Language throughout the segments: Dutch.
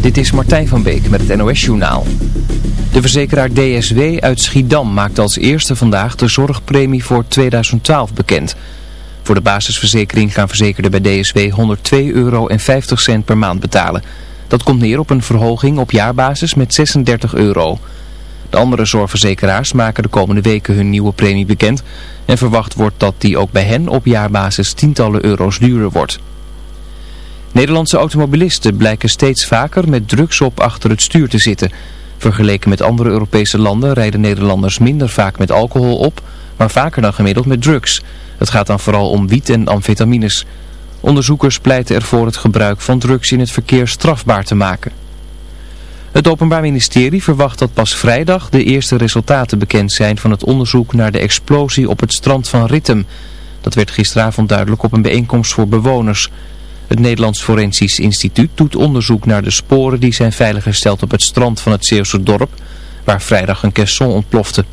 Dit is Martijn van Beek met het NOS-journaal. De verzekeraar DSW uit Schiedam maakt als eerste vandaag de zorgpremie voor 2012 bekend. Voor de basisverzekering gaan verzekerden bij DSW 102,50 euro per maand betalen. Dat komt neer op een verhoging op jaarbasis met 36 euro. De andere zorgverzekeraars maken de komende weken hun nieuwe premie bekend... en verwacht wordt dat die ook bij hen op jaarbasis tientallen euro's duurder wordt. Nederlandse automobilisten blijken steeds vaker met drugs op achter het stuur te zitten. Vergeleken met andere Europese landen rijden Nederlanders minder vaak met alcohol op, maar vaker dan gemiddeld met drugs. Het gaat dan vooral om wiet en amfetamines. Onderzoekers pleiten ervoor het gebruik van drugs in het verkeer strafbaar te maken. Het Openbaar Ministerie verwacht dat pas vrijdag de eerste resultaten bekend zijn van het onderzoek naar de explosie op het strand van Rittem. Dat werd gisteravond duidelijk op een bijeenkomst voor bewoners. Het Nederlands Forensisch Instituut doet onderzoek naar de sporen die zijn veiliggesteld op het strand van het Zeeuwse dorp, waar vrijdag een caisson ontplofte.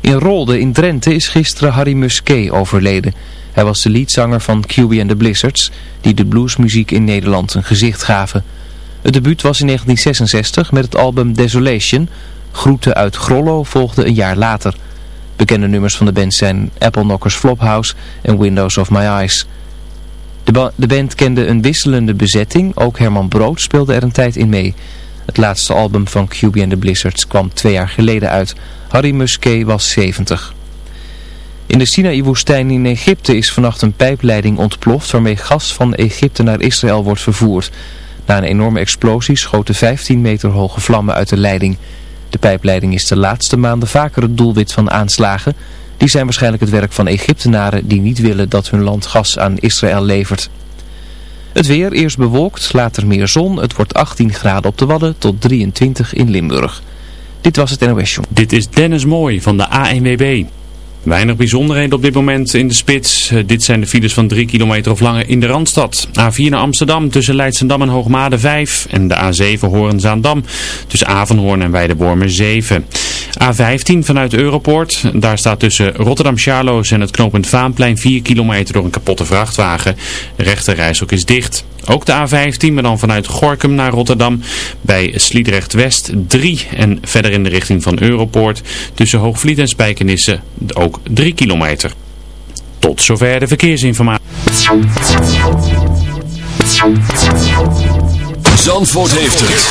In Rolde in Drenthe is gisteren Harry Musquet overleden. Hij was de leadzanger van QB and the Blizzards, die de bluesmuziek in Nederland een gezicht gaven. Het debuut was in 1966 met het album Desolation. Groeten uit Grollo volgde een jaar later. Bekende nummers van de band zijn Apple Knockers Flophouse en Windows of My Eyes. De, band kende een wisselende bezetting, ook Herman Brood speelde er een tijd in mee. Het laatste album van QB and the Blizzards kwam twee jaar geleden uit. Harry Musquet was 70. In de Sinaï-woestijn in Egypte is vannacht een pijpleiding ontploft waarmee gas van Egypte naar Israël wordt vervoerd. Na een enorme explosie schoten 15 meter hoge vlammen uit de leiding. De pijpleiding is de laatste maanden vaker het doelwit van aanslagen. Die zijn waarschijnlijk het werk van Egyptenaren die niet willen dat hun land gas aan Israël levert. Het weer eerst bewolkt, later meer zon. Het wordt 18 graden op de Wadden tot 23 in Limburg. Dit was het NOS Show. Dit is Dennis Mooi van de ANWB. Weinig bijzonderheden op dit moment in de spits. Eh, dit zijn de files van 3 kilometer of langer in de Randstad. A4 naar Amsterdam tussen Leidsendam en Hoogmade 5. En de A7 Horen-Zaandam tussen Avenhoorn en Weidewormen 7. A15 vanuit Europoort. Daar staat tussen Rotterdam-Charloes en het knooppunt Vaanplein 4 kilometer door een kapotte vrachtwagen. De rechterrijstok is dicht. Ook de A15, maar dan vanuit Gorkum naar Rotterdam bij Sliedrecht West 3 en verder in de richting van Europoort tussen Hoogvliet en Spijkenisse ook 3 kilometer. Tot zover de verkeersinformatie. Zandvoort heeft het.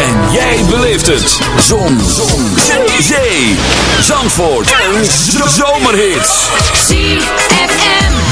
En jij beleeft het. Zon. Zon. Zee. Zandvoort. Een zomerhit. ZFM.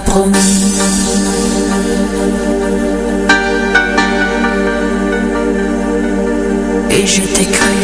promis. Et je t'ai cru.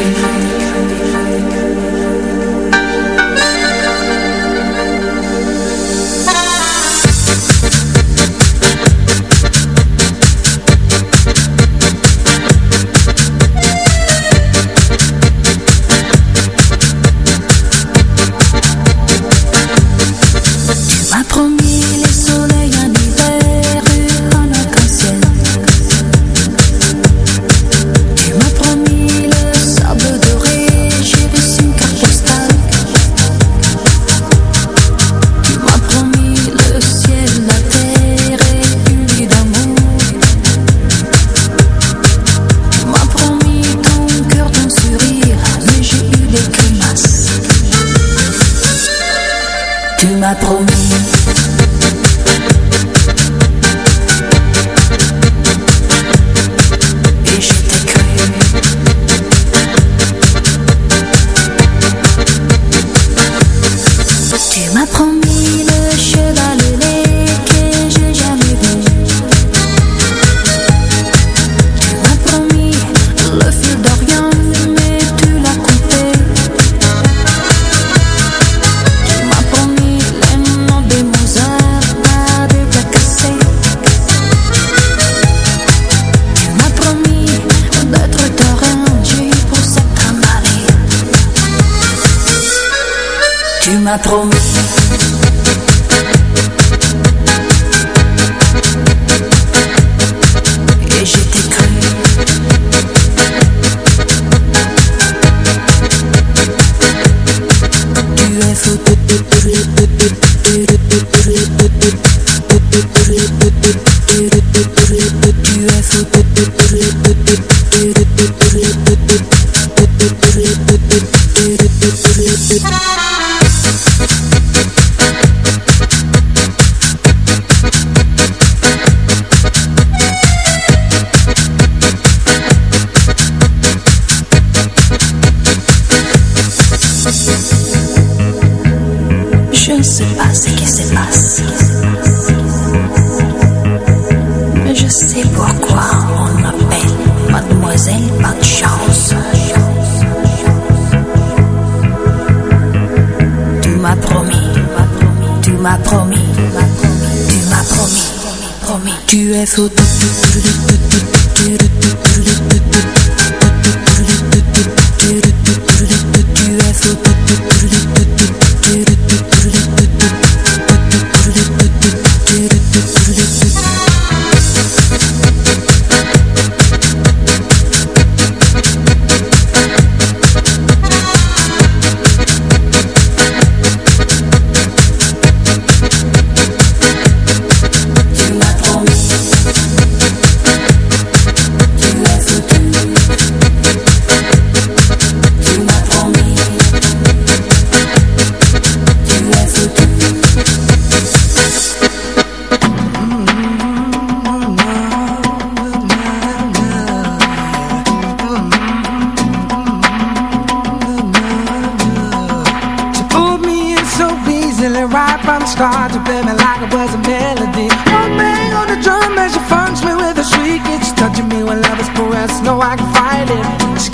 ma promesse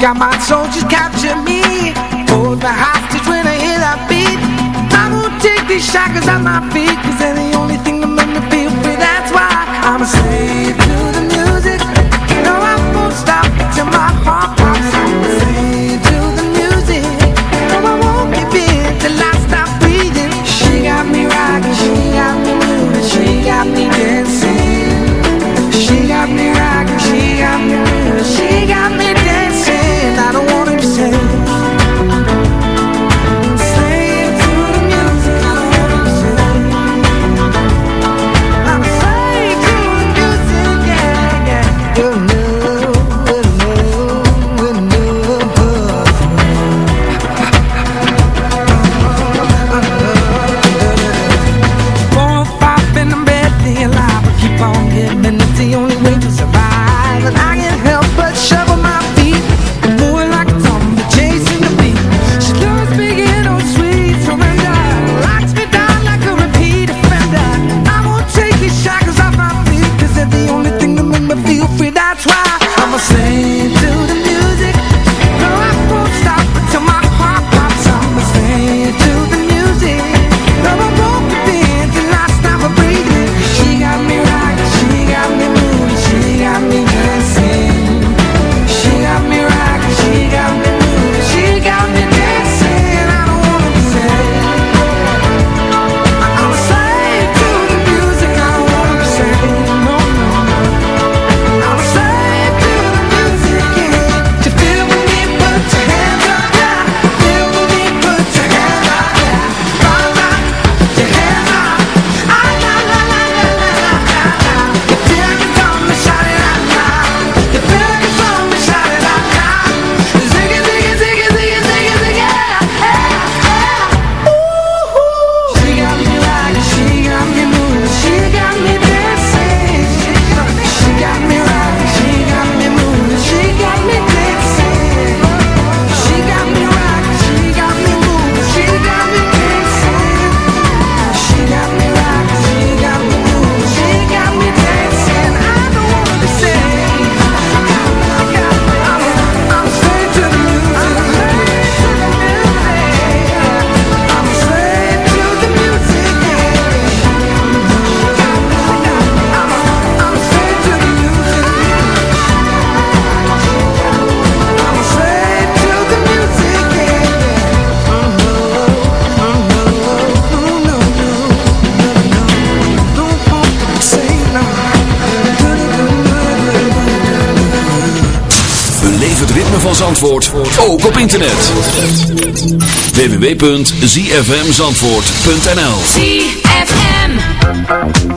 got my soldiers capture me. Hold the hostage when I hear that beat. I won't take these shackles at my feet. www.zfmzandvoort.nl ZFM.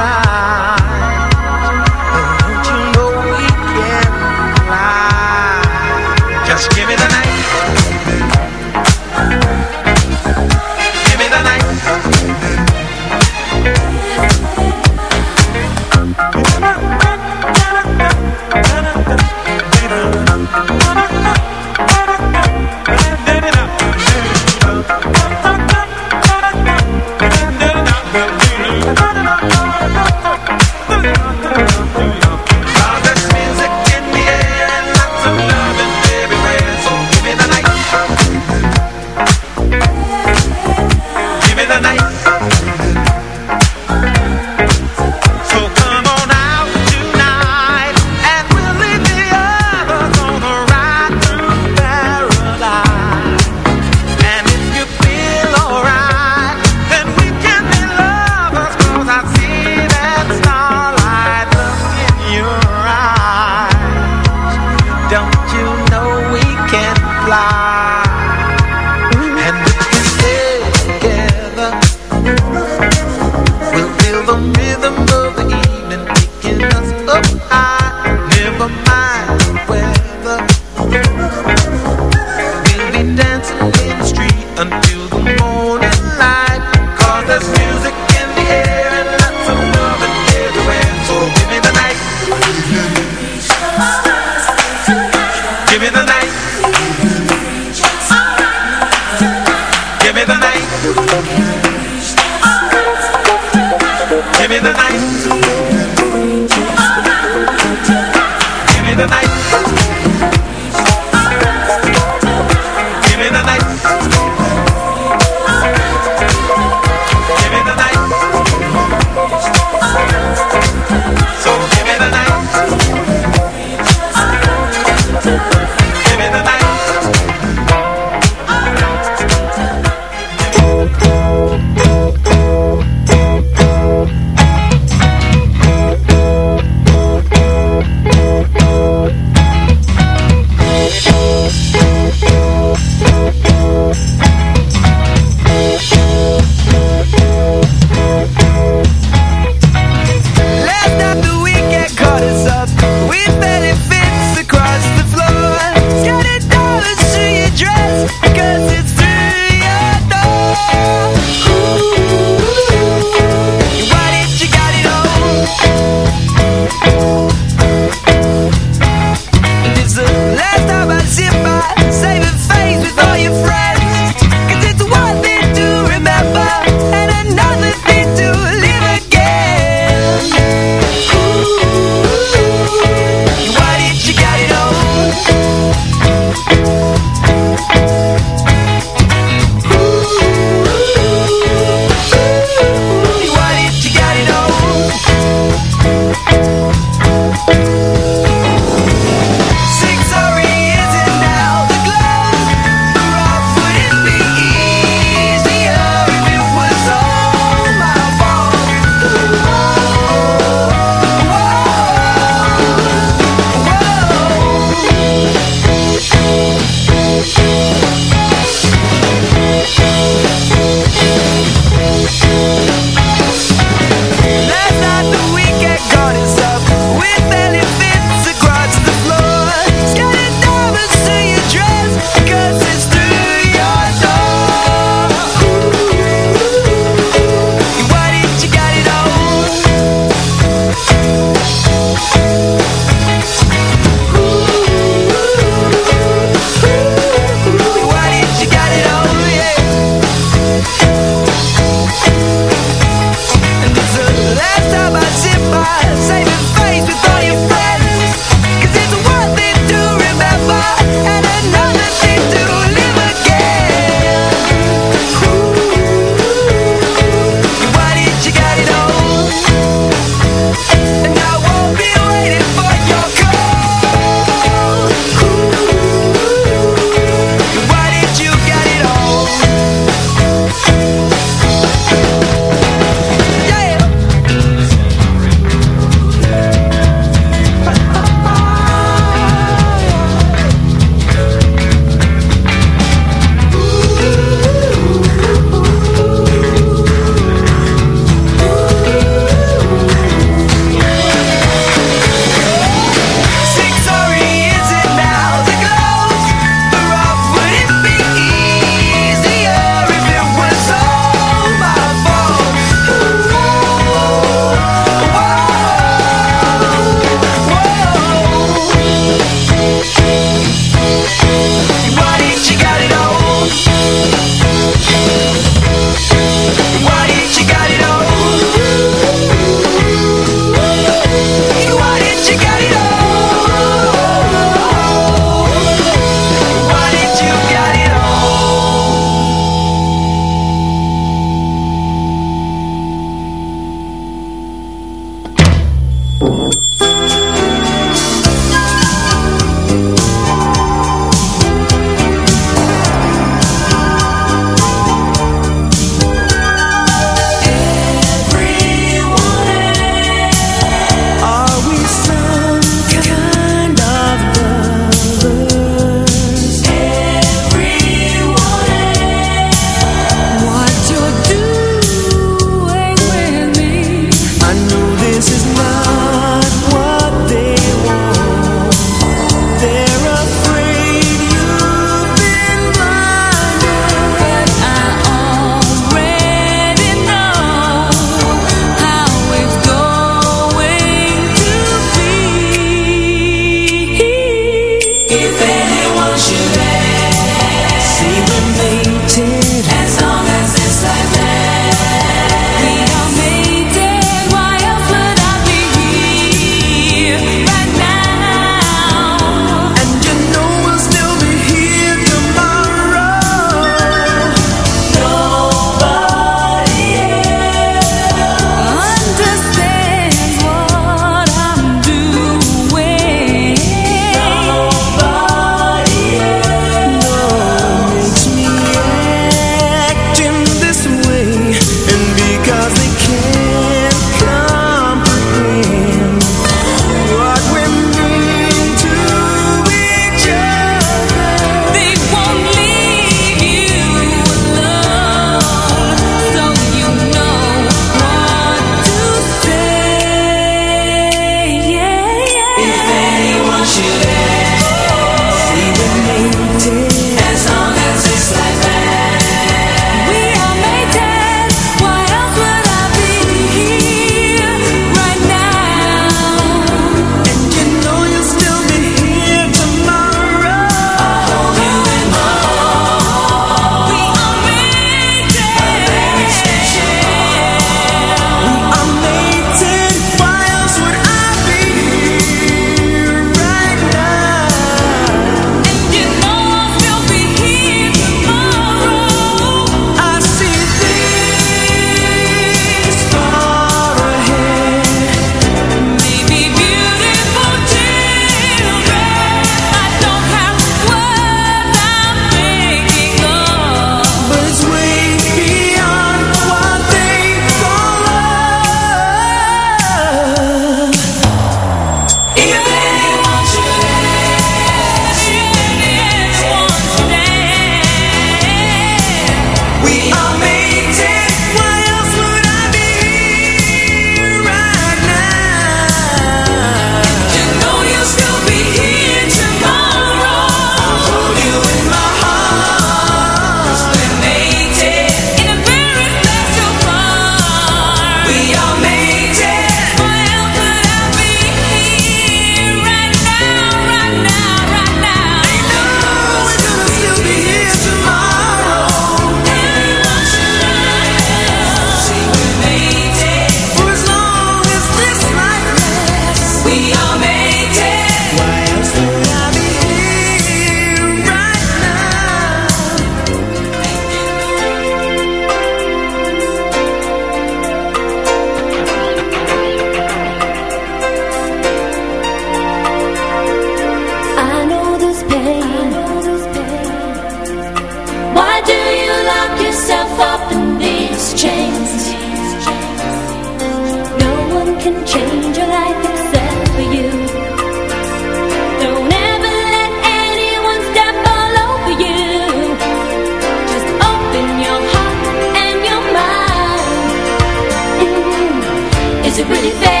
Is it really fair?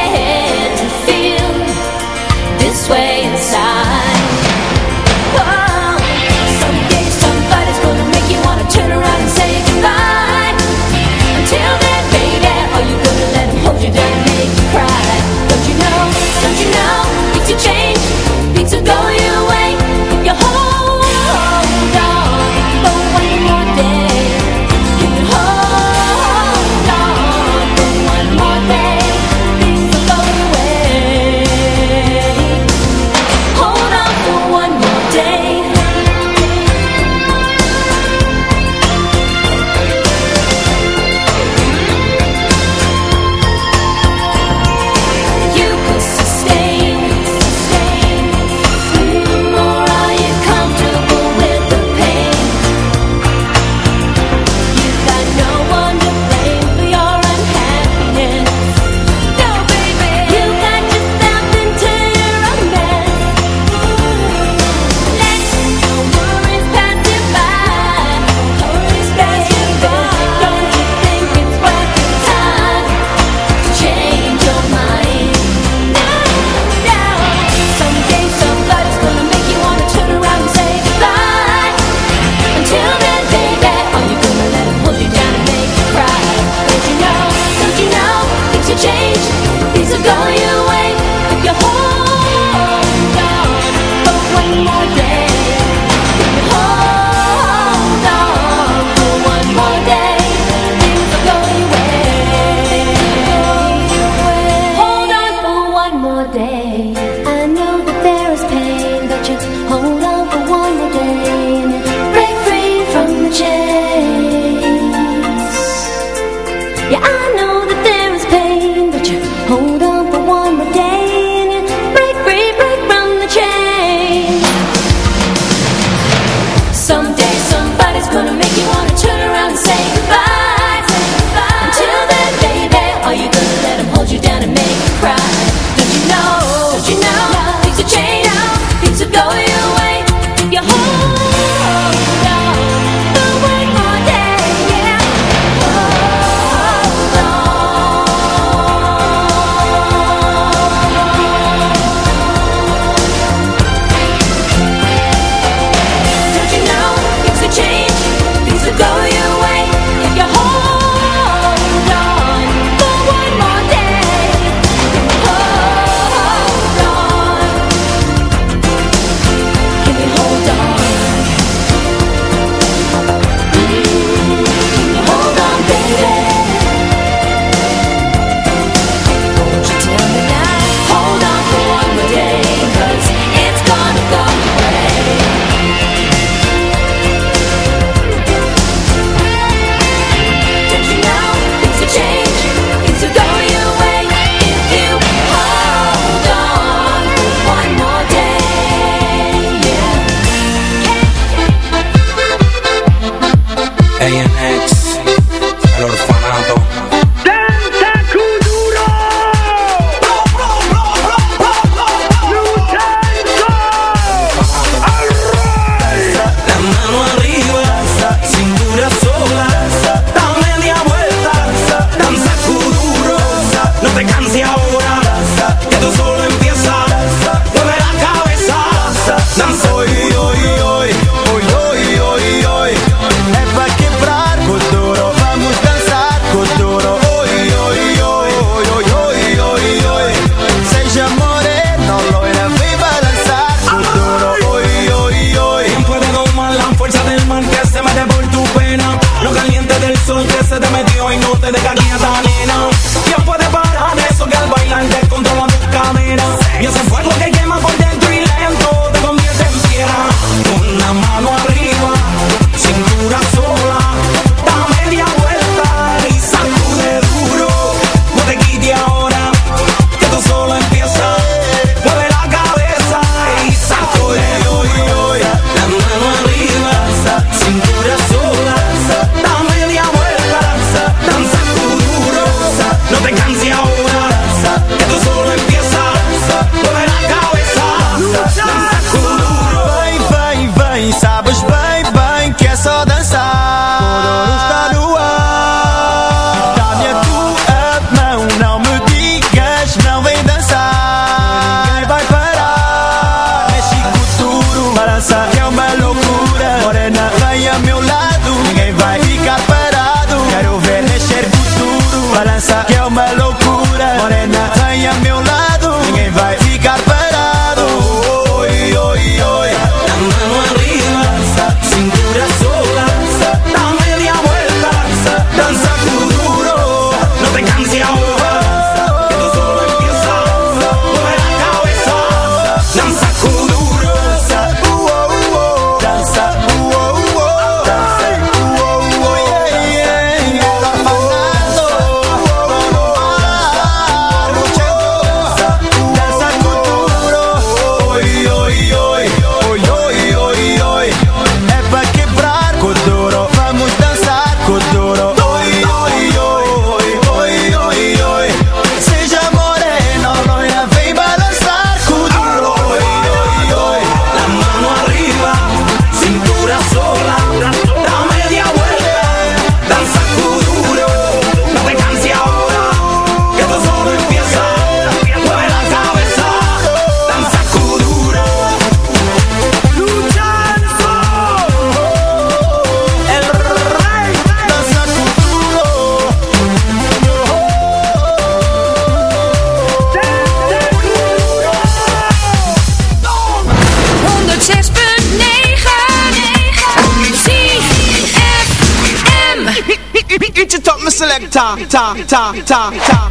Ta ta ta ta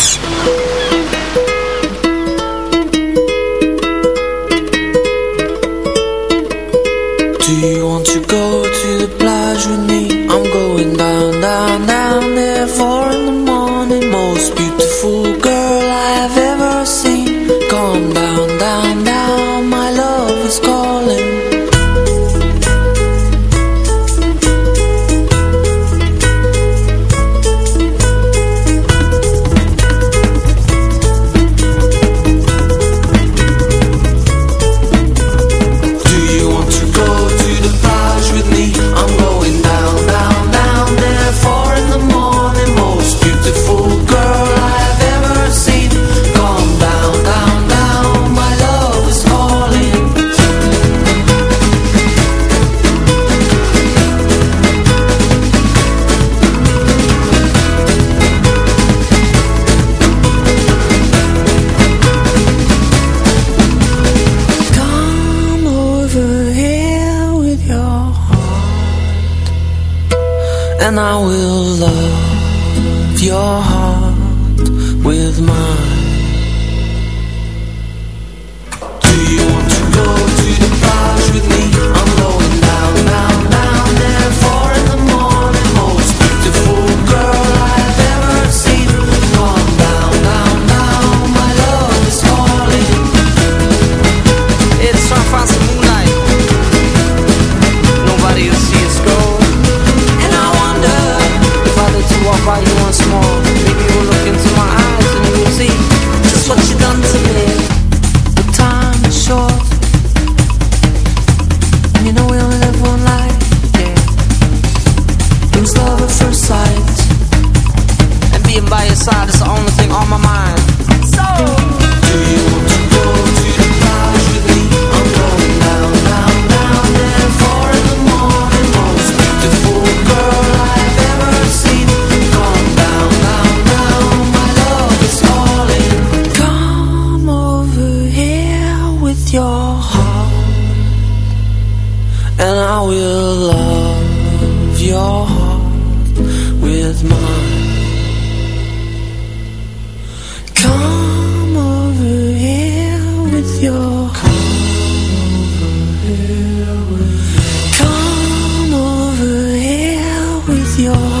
canción.